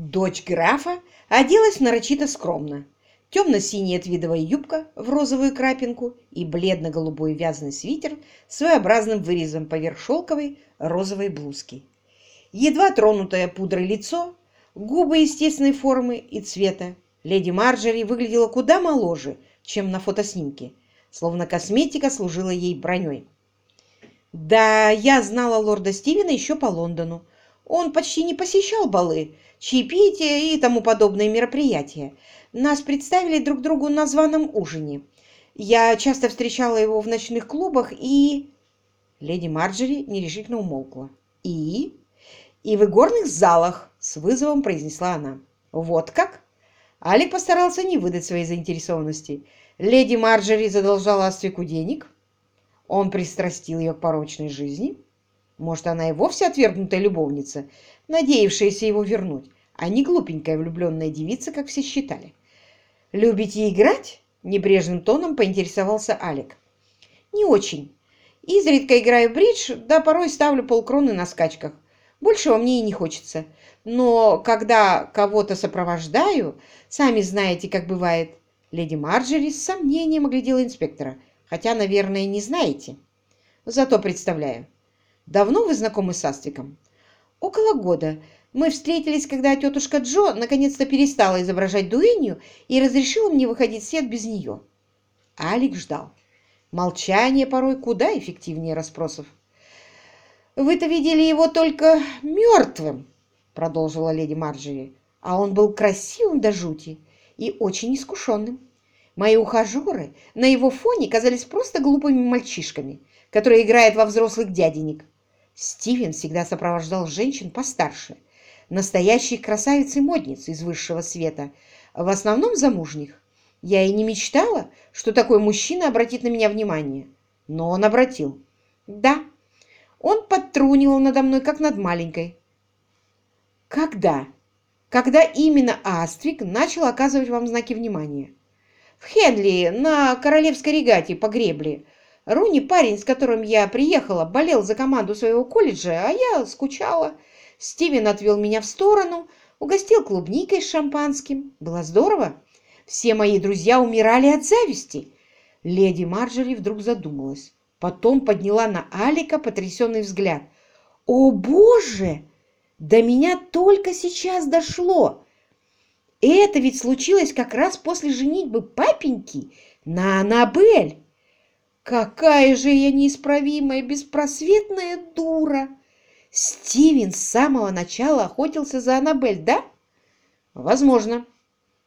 Дочь графа оделась нарочито скромно. Темно-синяя твидовая юбка в розовую крапинку и бледно-голубой вязаный свитер с своеобразным вырезом поверх шелковой розовой блузки. Едва тронутое пудрой лицо, губы естественной формы и цвета. Леди Марджери выглядела куда моложе, чем на фотоснимке, словно косметика служила ей броней. Да, я знала лорда Стивена еще по Лондону. Он почти не посещал балы, чаепития и тому подобные мероприятия. Нас представили друг другу на званом ужине. Я часто встречала его в ночных клубах и... Леди Марджери нерешительно умолкла. «И?» «И в игорных залах», — с вызовом произнесла она. «Вот как?» Алик постарался не выдать своей заинтересованности. Леди Марджери задолжала Аствику денег. Он пристрастил ее к порочной жизни. Может, она и вовсе отвергнутая любовница, надеявшаяся его вернуть, а не глупенькая влюбленная девица, как все считали. «Любите играть?» — небрежным тоном поинтересовался Алик. «Не очень. Изредка играю в бридж, да порой ставлю полкроны на скачках. Большего мне и не хочется. Но когда кого-то сопровождаю, сами знаете, как бывает». Леди Марджери с сомнением оглядела инспектора, хотя, наверное, не знаете. Зато представляю. Давно вы знакомы с Астиком? Около года. Мы встретились, когда тетушка Джо наконец-то перестала изображать дуэнью и разрешила мне выходить в свет без нее. Алик ждал. Молчание порой куда эффективнее расспросов. «Вы-то видели его только мертвым», — продолжила леди Марджери. «А он был красивым до жути и очень искушенным. Мои ухажеры на его фоне казались просто глупыми мальчишками, которые играют во взрослых дяденек. Стивен всегда сопровождал женщин постарше, настоящих красавиц и модниц из высшего света, в основном замужних. Я и не мечтала, что такой мужчина обратит на меня внимание. Но он обратил. Да, он подтрунивал надо мной, как над маленькой. Когда? Когда именно Аствик начал оказывать вам знаки внимания? В Хенли, на королевской регате по гребле. Руни, парень, с которым я приехала, болел за команду своего колледжа, а я скучала. Стивен отвел меня в сторону, угостил клубникой с шампанским. Было здорово. Все мои друзья умирали от зависти. Леди Марджери вдруг задумалась. Потом подняла на Алика потрясенный взгляд. «О, Боже! До меня только сейчас дошло! Это ведь случилось как раз после женитьбы папеньки на Аннабель! Какая же я неисправимая, беспросветная дура!» Стивен с самого начала охотился за Аннабель, да? Возможно.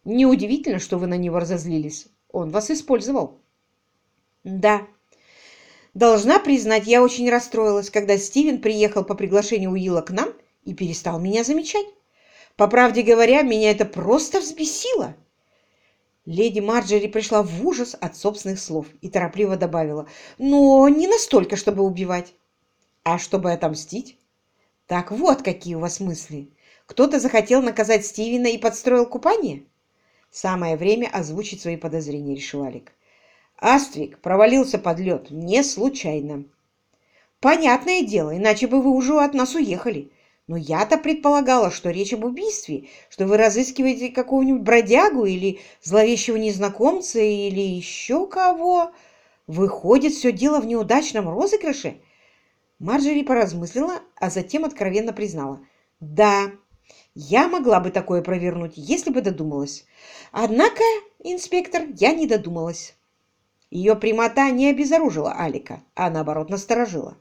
Неудивительно, что вы на него разозлились. Он вас использовал. Да. Должна признать, я очень расстроилась, когда Стивен приехал по приглашению Уилла к нам и перестал меня замечать. По правде говоря, меня это просто взбесило. Леди Марджери пришла в ужас от собственных слов и торопливо добавила, но не настолько, чтобы убивать. А чтобы отомстить? Так вот, какие у вас мысли. Кто-то захотел наказать Стивена и подстроил купание? Самое время озвучить свои подозрения, решил Алик. Аствик провалился под лед не случайно. Понятное дело, иначе бы вы уже от нас уехали. Но я-то предполагала, что речь об убийстве, что вы разыскиваете какого-нибудь бродягу или зловещего незнакомца или еще кого. Выходит, все дело в неудачном розыгрыше? Марджери поразмыслила, а затем откровенно признала. «Да, я могла бы такое провернуть, если бы додумалась. Однако, инспектор, я не додумалась». Ее прямота не обезоружила Алика, а наоборот насторожила.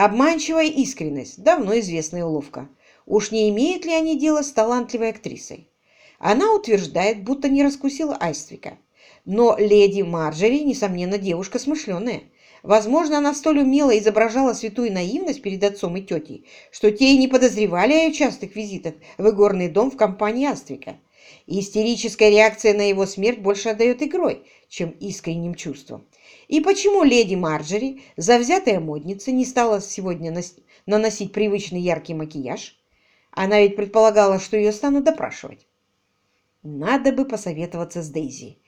Обманчивая искренность – давно известная уловка. Уж не имеют ли они дело с талантливой актрисой? Она утверждает, будто не раскусила Айствика. Но леди Марджери, несомненно, девушка смышленая – Возможно, она столь умело изображала святую наивность перед отцом и тетей, что те и не подозревали о ее частых визитах в игорный дом в компании Аствика. Истерическая реакция на его смерть больше отдает игрой, чем искренним чувством. И почему леди Марджери, завзятая модница, не стала сегодня наносить привычный яркий макияж? Она ведь предполагала, что ее станут допрашивать. Надо бы посоветоваться с Дейзи.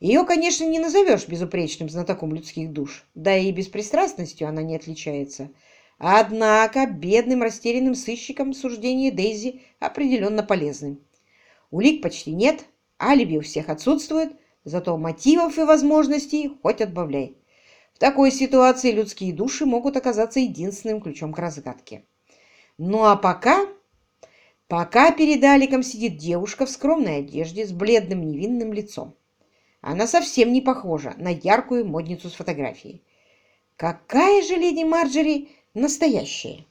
Ее, конечно, не назовешь безупречным знатоком людских душ, да и беспристрастностью она не отличается. Однако бедным растерянным сыщикам суждение Дейзи определенно полезным. Улик почти нет, алиби у всех отсутствует, зато мотивов и возможностей хоть отбавляй. В такой ситуации людские души могут оказаться единственным ключом к разгадке. Ну а пока... Пока перед Аликом сидит девушка в скромной одежде с бледным невинным лицом. Она совсем не похожа на яркую модницу с фотографией. Какая же леди Марджери настоящая?